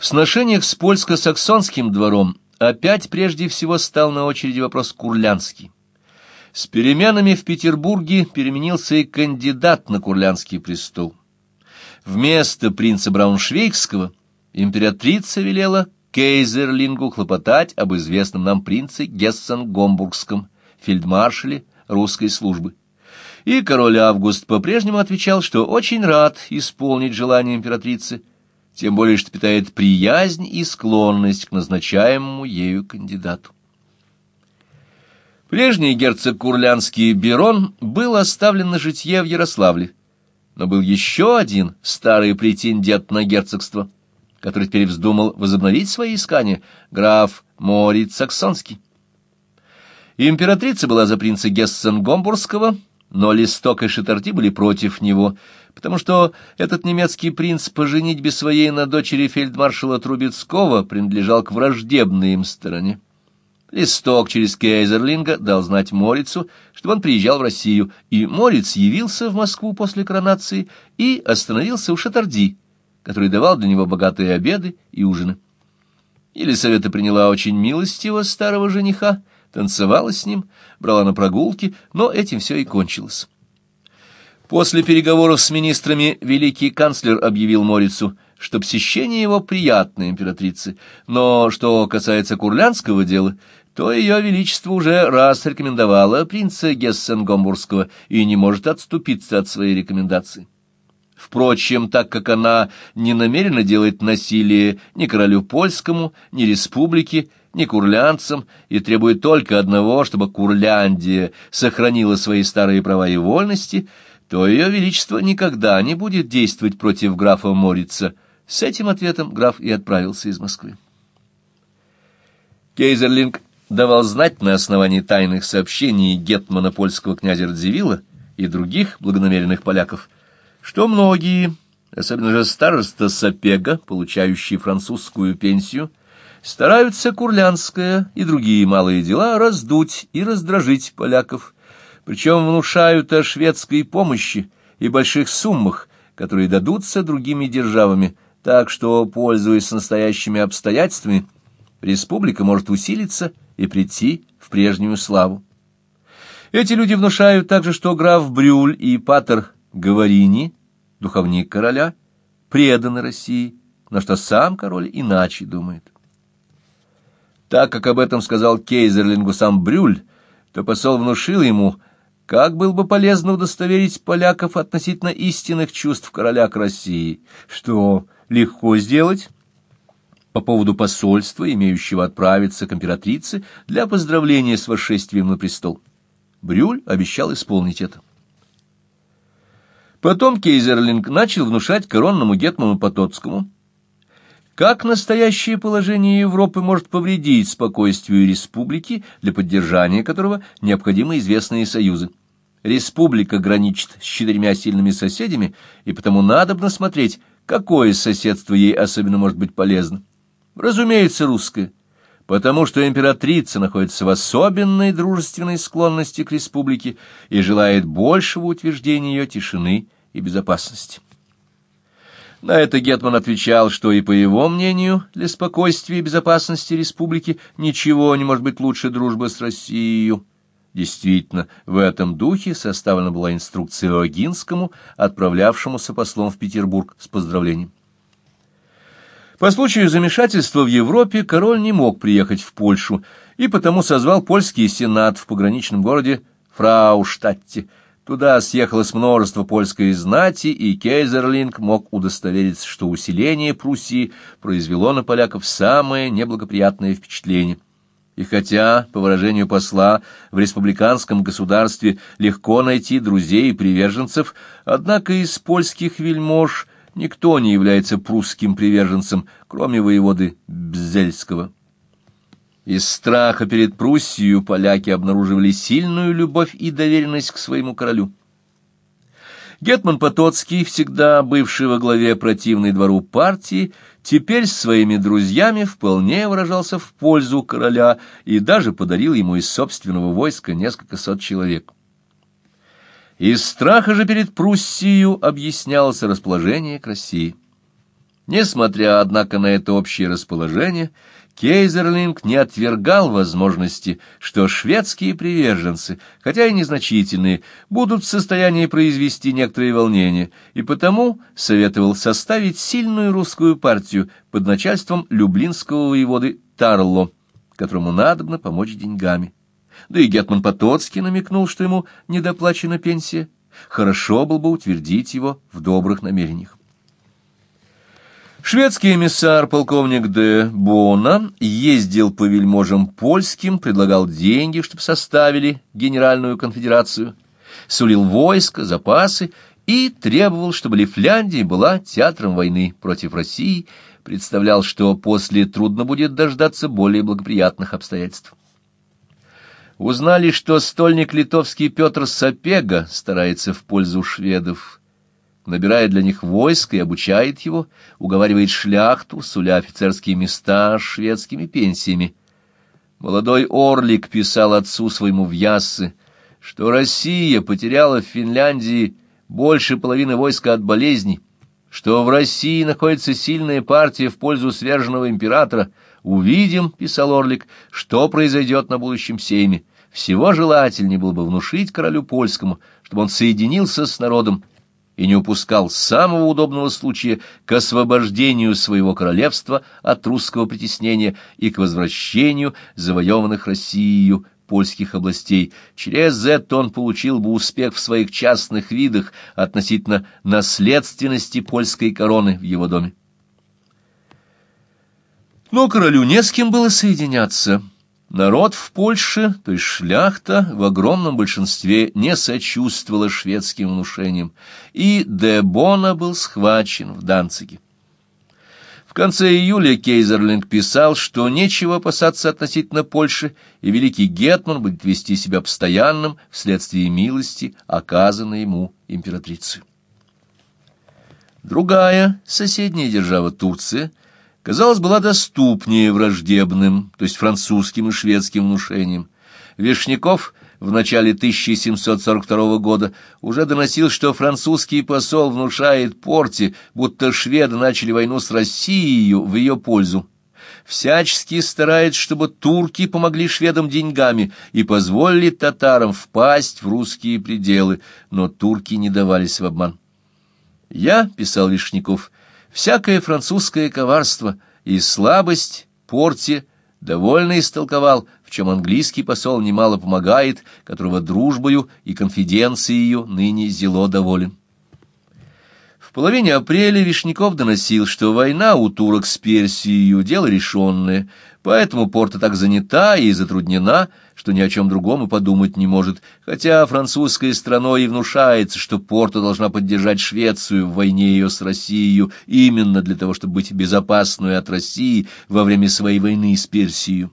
В сношениях с польско-саксонским двором опять прежде всего стал на очереди вопрос курлянский. С переменами в Петербурге переменился и кандидат на курлянский престол. Вместо принца Брауншвейгского императрица велела Кейзерлингу хлопотать об известном нам принце Гессен-Гомбургском, фельдмаршале русской службы. И король Август по-прежнему отвечал, что очень рад исполнить желание императрицы, тем более что питает приязнь и склонность к назначаемому ею кандидату. Прежний герцог Курлянский Берон был оставлен на житье в Ярославле, но был еще один старый претендент на герцогство, который теперь вздумал возобновить свои искания, граф Мориц Саксонский. Императрица была за принца Гессен-Гомбургского, но Листок и Шитарти были против него — потому что этот немецкий принц по женитьбе своей на дочери фельдмаршала Трубецкого принадлежал к враждебной им стороне. Листок через Кейзерлинга дал знать Морицу, чтобы он приезжал в Россию, и Мориц явился в Москву после коронации и остановился у Шатарди, который давал для него богатые обеды и ужины. Елисавета приняла очень милостиво старого жениха, танцевала с ним, брала на прогулки, но этим все и кончилось. После переговоров с министрами великий канцлер объявил Морицу, что посещение его приятно императрице, но что касается курлянского дела, то ее величество уже раз рекомендовало принца Гессен-Гомбургского и не может отступиться от своей рекомендации. Впрочем, так как она не намерена делать насилие ни королю польскому, ни республике, ни курлянцам, и требует только одного, чтобы Курляндия сохранила свои старые права и вольности — то ее величество никогда не будет действовать против графа Морица. С этим ответом граф и отправился из Москвы. Кейзерлинг давал знать на основании тайных сообщений гетмана польского князя Радзивилла и других благонамеренных поляков, что многие, особенно же староста Сапега, получающий французскую пенсию, стараются Курлянское и другие малые дела раздуть и раздражить поляков, причем внушают о шведской помощи и больших суммах, которые дадутся другими державами, так что, пользуясь настоящими обстоятельствами, республика может усилиться и прийти в прежнюю славу. Эти люди внушают также, что граф Брюль и патер Говорини, духовник короля, преданы России, но что сам король иначе думает. Так как об этом сказал Кейзерлингу сам Брюль, то посол внушил ему, как было бы полезно удостоверить поляков относительно истинных чувств короля к России? Что легко сделать? По поводу посольства, имеющего отправиться к императрице для поздравления с восшествием на престол. Брюль обещал исполнить это. Потом Кейзерлинг начал внушать коронному гетману Потоцкому, как настоящее положение Европы может повредить спокойствию республики, для поддержания которого необходимы известные союзы. Республика граничит с четырьмя сильными соседями, и потому надобно смотреть, какое соседство ей особенно может быть полезно. Разумеется, русское, потому что императрица находится в особенной дружественной склонности к республике и желает большего утверждения ее тишины и безопасности. На это Гетман отвечал, что и по его мнению для спокойствия и безопасности республики ничего не может быть лучше дружбы с Россией. Действительно, в этом духе составлена была инструкция Огинскому, отправлявшемуся послом в Петербург с поздравлением. По случаю замешательства в Европе король не мог приехать в Польшу и потому созвал польский сенат в пограничном городе Фрауштадте. Туда съехалось множество польской знати, и Кейзерлинг мог удостовериться, что усиление Пруссии произвело на поляков самое неблагоприятное впечатление – и хотя, по выражению посла, в республиканском государстве легко найти друзей и приверженцев, однако из польских вельмож никто не является прусским приверженцем, кроме воеводы Бзельского. Из страха перед Пруссией поляки обнаруживали сильную любовь и доверенность к своему королю. Гетман Потоцкий, всегда бывший во главе противной двору партии, теперь с своими друзьями вполне выражался в пользу короля и даже подарил ему из собственного войска несколько сот человек. Из страха же перед Пруссией объяснялось расположение к России. Несмотря, однако, на это общее расположение, Кейзерлинг не отвергал возможности, что шведские приверженцы, хотя и незначительные, будут в состоянии произвести некоторые волнения, и потому советовал составить сильную русскую партию под начальством люблинского воеводы Тарло, которому надобно помочь деньгами. Да и Гетман Потоцкий намекнул, что ему недоплачена пенсия. Хорошо было бы утвердить его в добрых намерениях. Шведский эмиссар, полковник де Бона, ездил по вельможам польским, предлагал деньги, чтобы составили генеральную конфедерацию, сулил войско, запасы и требовал, чтобы Лифляндия была театром войны против России, представлял, что после трудно будет дождаться более благоприятных обстоятельств. Узнали, что стольник литовский Петр Сапега старается в пользу шведов, набирает для них войско и обучает его, уговаривает шляхту, суля офицерские места шведскими пенсиями. Молодой Орлик писал отцу своему в Яссы, что Россия потеряла в Финляндии больше половины войска от болезней, что в России находится сильная партия в пользу сверженного императора. Увидим, — писал Орлик, — что произойдет на будущем сейме. Всего желательнее было бы внушить королю польскому, чтобы он соединился с народом и не упускал самого удобного случая к освобождению своего королевства от русского притеснения и к возвращению завоеванных Россией польских областей. Через это он получил бы успех в своих частных видах относительно наследственности польской короны в его доме. Но королю не с кем было соединяться. Народ в Польше, то есть шляхта, в огромном большинстве не сочувствовала шведским внушениям, и де Бона был схвачен в Данциге. В конце июля Кейзерлинг писал, что нечего опасаться относительно Польши, и великий Гетман будет вести себя постоянным вследствие милости, оказанной ему императрицей. Другая, соседняя держава Турция, казалось, была доступнее враждебным, то есть французским и шведским внушениям. Вишняков в начале 1742 года уже доносил, что французский посол внушает Порте, будто шведы начали войну с Россией в ее пользу. Всячески старается, чтобы турки помогли шведам деньгами и позволили татарам впасть в русские пределы, но турки не давались в обман. «Я», — писал Вишняков, — Всякое французское коварство и слабость Порте довольно истолковал, в чем английский посол немало помогает, которого дружбою и конфиденцией ныне зело доволен. В половине апреля Вишняков доносил, что война у турок с Персией — дело решенное, поэтому Порта так занята и затруднена, что ни о чем другом и подумать не может, хотя французской страной и внушается, что Порта должна поддержать Швецию в войне ее с Россией именно для того, чтобы быть безопасной от России во время своей войны с Персией.